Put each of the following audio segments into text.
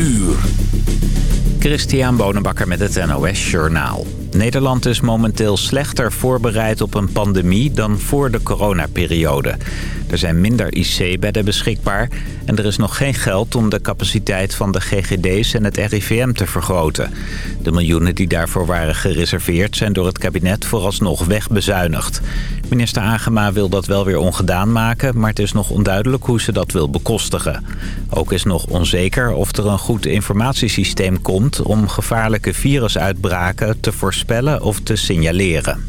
uur. Christian Bonenbakker met het NOS Journaal. Nederland is momenteel slechter voorbereid op een pandemie dan voor de coronaperiode. Er zijn minder IC-bedden beschikbaar en er is nog geen geld om de capaciteit van de GGD's en het RIVM te vergroten. De miljoenen die daarvoor waren gereserveerd zijn door het kabinet vooralsnog wegbezuinigd. Minister Agema wil dat wel weer ongedaan maken, maar het is nog onduidelijk hoe ze dat wil bekostigen. Ook is nog onzeker of er een goed informatiesysteem komt om gevaarlijke virusuitbraken te voorspellen of te signaleren.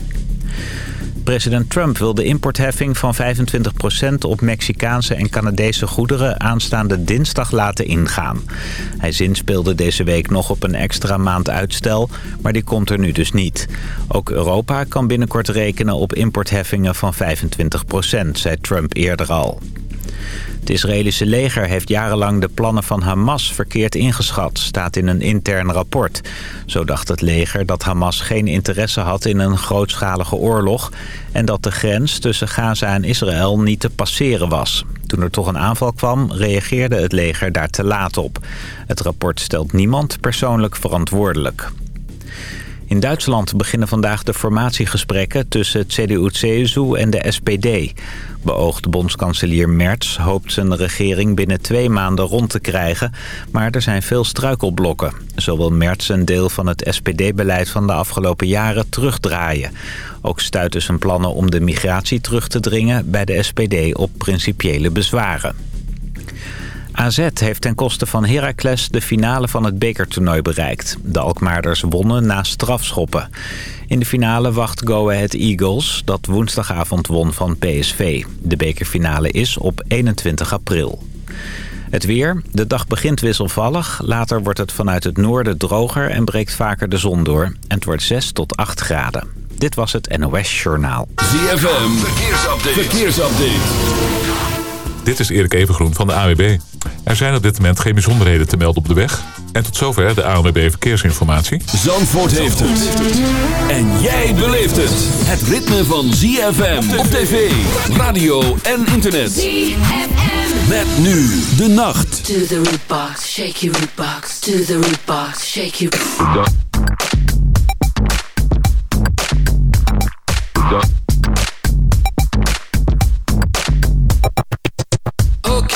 President Trump wil de importheffing van 25% op Mexicaanse en Canadese goederen aanstaande dinsdag laten ingaan. Hij zinspeelde deze week nog op een extra maand uitstel, maar die komt er nu dus niet. Ook Europa kan binnenkort rekenen op importheffingen van 25%, zei Trump eerder al. Het Israëlische leger heeft jarenlang de plannen van Hamas verkeerd ingeschat, staat in een intern rapport. Zo dacht het leger dat Hamas geen interesse had in een grootschalige oorlog... en dat de grens tussen Gaza en Israël niet te passeren was. Toen er toch een aanval kwam, reageerde het leger daar te laat op. Het rapport stelt niemand persoonlijk verantwoordelijk. In Duitsland beginnen vandaag de formatiegesprekken tussen het CDU-CSU en de SPD. Beoogde bondskanselier Merz hoopt zijn regering binnen twee maanden rond te krijgen, maar er zijn veel struikelblokken. Zo wil Merz een deel van het SPD-beleid van de afgelopen jaren terugdraaien. Ook stuiten zijn plannen om de migratie terug te dringen bij de SPD op principiële bezwaren. AZ heeft ten koste van Heracles de finale van het bekertoernooi bereikt. De Alkmaarders wonnen na strafschoppen. In de finale wacht Go Ahead Eagles, dat woensdagavond won van PSV. De bekerfinale is op 21 april. Het weer. De dag begint wisselvallig. Later wordt het vanuit het noorden droger en breekt vaker de zon door. En het wordt 6 tot 8 graden. Dit was het NOS Journaal. ZFM. Verkeersupdate. Verkeersupdate. Dit is Erik Evengroen van de AWB. Er zijn op dit moment geen bijzonderheden te melden op de weg. En tot zover de ANWB Verkeersinformatie. Zandvoort heeft het. En jij beleeft het. Het ritme van ZFM op tv, radio en internet. ZFM. Met nu de nacht. To the root box, shake your root box. To the root box, shake your...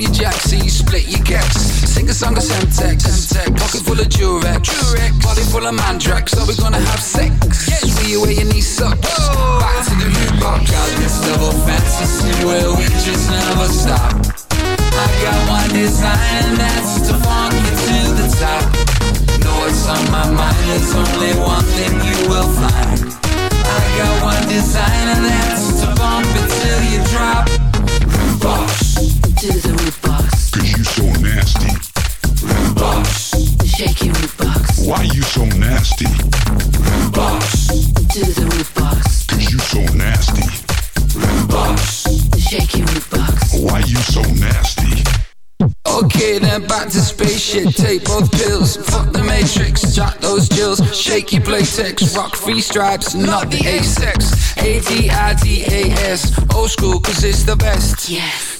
Up your jack, so you split your gex. Sing a song of Semtex. Pocket full of Durex. Body full of Mandrax. Are we gonna have sex? Yes. See you where your knees suck. Back to the Rudebox. Got this double fantasy where we just never stop. I got one design and that's to funk you to the top. Know what's on my mind? There's only one thing you will find. I got one design and that's to bump it till you drop. Box. To the nasty. Root. Shake your Rudebox. Why you so nasty? Rudebox. The Rudebox. Cause you so nasty. Rudebox. Shake your Rudebox. Why you so nasty? Okay, then back to spaceship. Take both pills. Fuck the matrix. Jack those jills. Shake your playtex. Rock free stripes, not the A-sex. A-D-I-D-A-S. Old school, cause it's the best. Yes.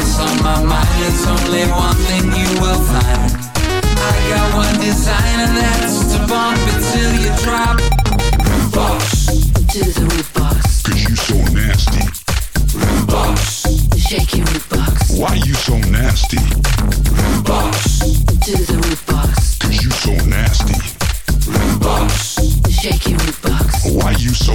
Know what's on my mind? It's only one thing you will find. I got one design and that's to bump it till you drop. Rudebox. To the root box. Cause you so nasty. Rudebox. Shake your root box. Why you so nasty? Rudebox. To the Rudebox. Cause you so nasty. Rudebox. Shake your Rudebox. Why you so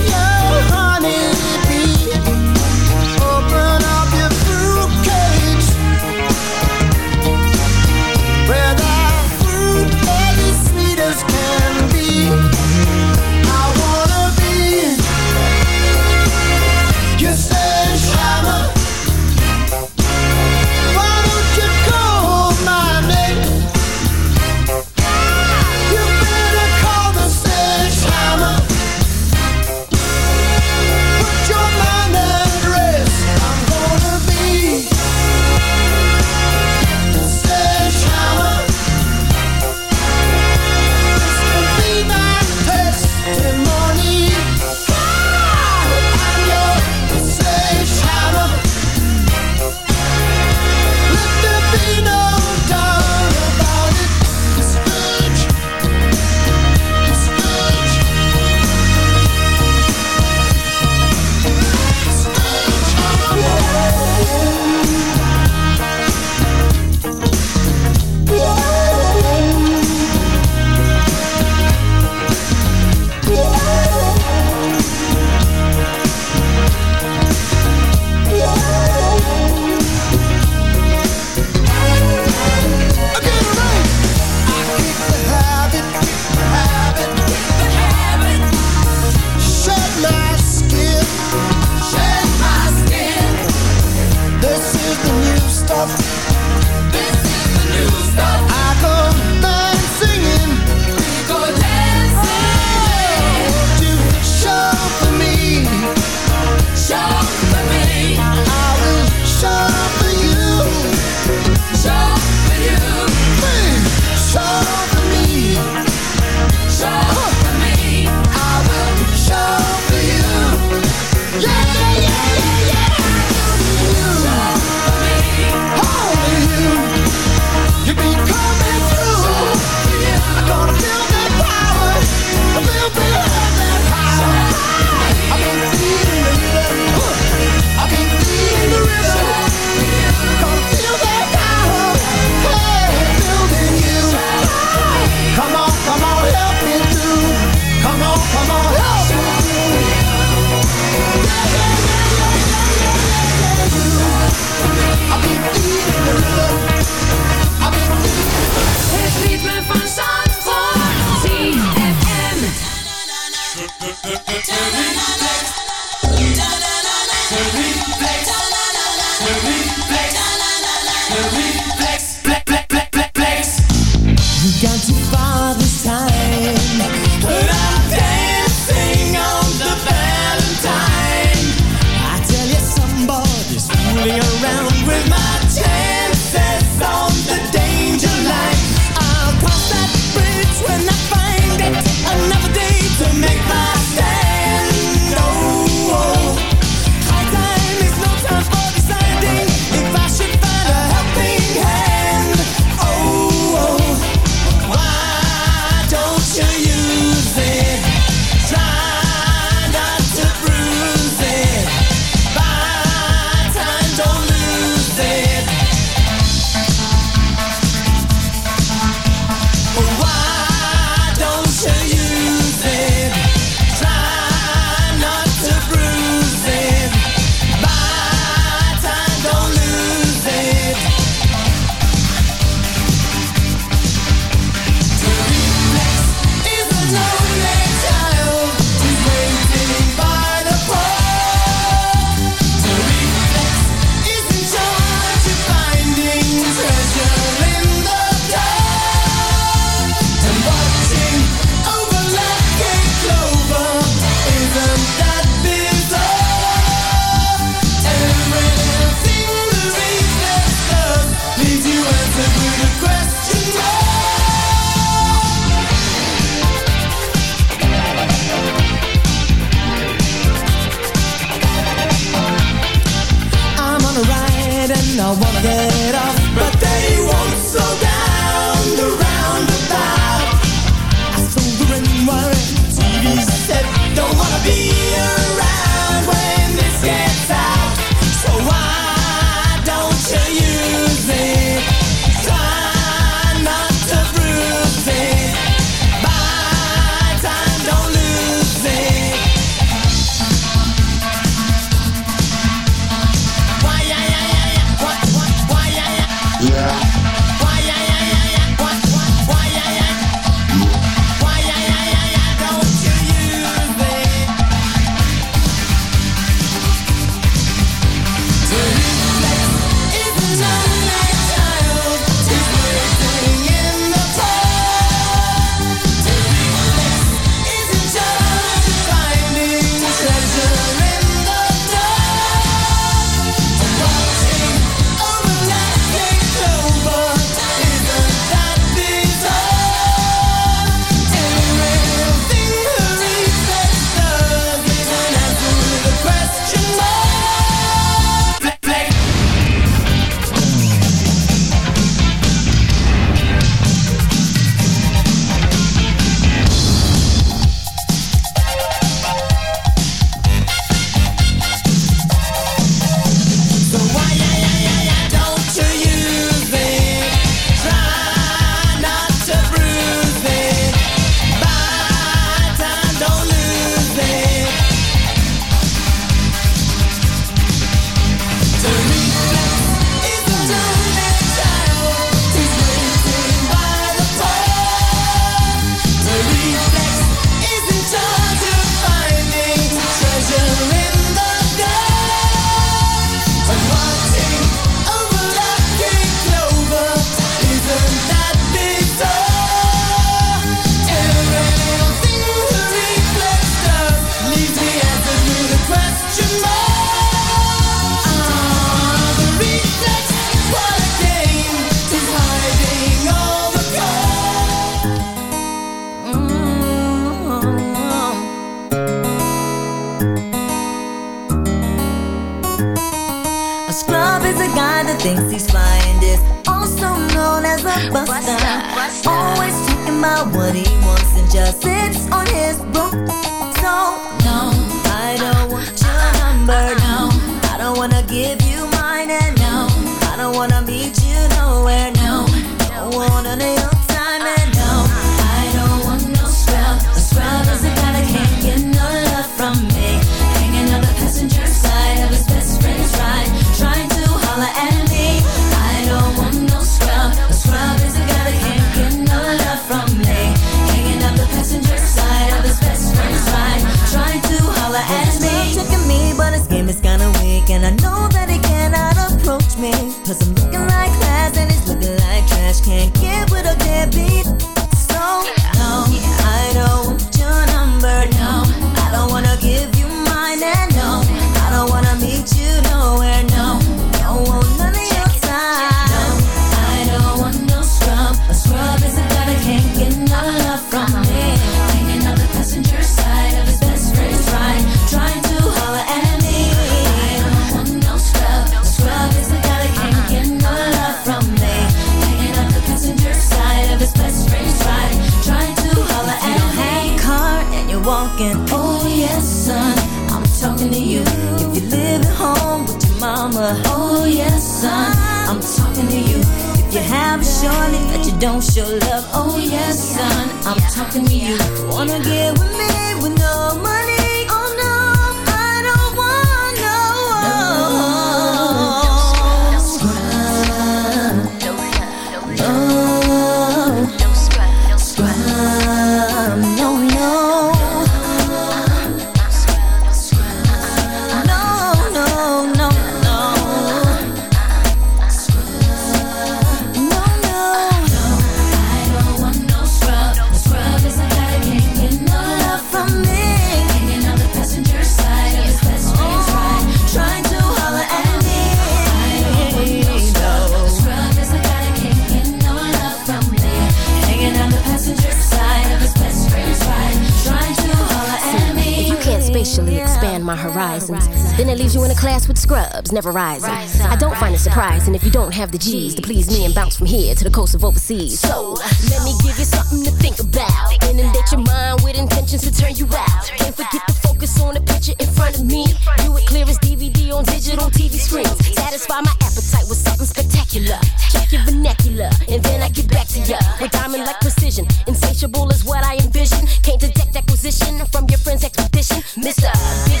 It leaves you in a class with scrubs, never rising. I don't find it surprising if you don't have the G's to please me and bounce from here to the coast of overseas. So let me give you something to think about. Inundate your mind with intentions to turn you out. Can't forget to focus on the picture in front of me. View it clear as DVD on digital TV screens. Satisfy my appetite with something spectacular. Check your vernacular, and then I get back to ya with diamond like precision. Insatiable is what I envision. Can't detect acquisition from your friend's expedition, Mr. Big.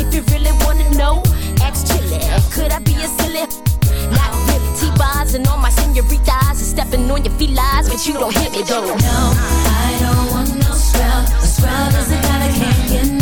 If you really wanna know, ask Chilli. Could I be a silly? Not really. T-Boz and all my senoritas are stepping on your felines, but you don't hit me though. No, I don't want no scrub. A scrub is a guy that can't get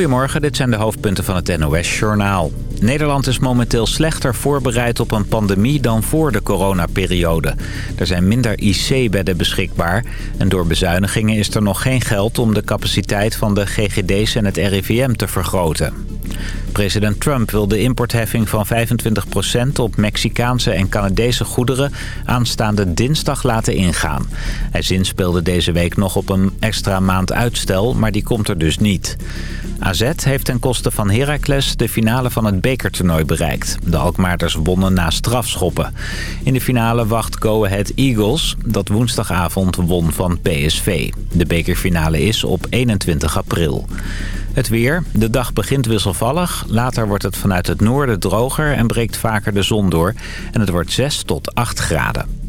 Goedemorgen, dit zijn de hoofdpunten van het NOS-journaal. Nederland is momenteel slechter voorbereid op een pandemie dan voor de coronaperiode. Er zijn minder IC-bedden beschikbaar en door bezuinigingen is er nog geen geld om de capaciteit van de GGD's en het RIVM te vergroten. President Trump wil de importheffing van 25% op Mexicaanse en Canadese goederen aanstaande dinsdag laten ingaan. Hij zinspeelde deze week nog op een extra maand uitstel, maar die komt er dus niet. AZ heeft ten koste van Heracles de finale van het bekertoernooi bereikt. De Alkmaarders wonnen na strafschoppen. In de finale wacht Go Ahead Eagles, dat woensdagavond won van PSV. De bekerfinale is op 21 april. Het weer. De dag begint wisselvallig. Later wordt het vanuit het noorden droger en breekt vaker de zon door. En het wordt 6 tot 8 graden.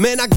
Man, I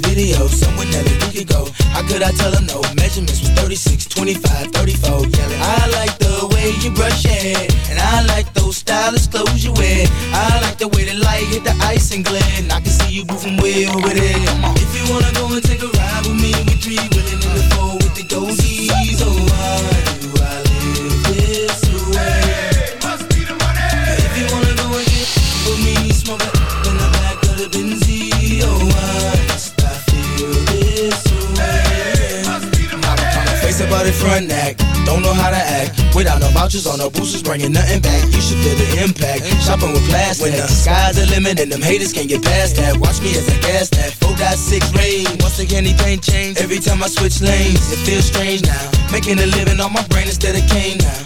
video, someone that we could go. How could I tell her no? Measurements was 36, 25, on the boosters, bringing nothing back. You should feel the impact. Shopping with plastic. When the sky's the limit and them haters can't get past that. Watch me as I gas that. 4.6 rain. Once again, anything change. Every time I switch lanes, it feels strange now. Making a living on my brain instead of cane now.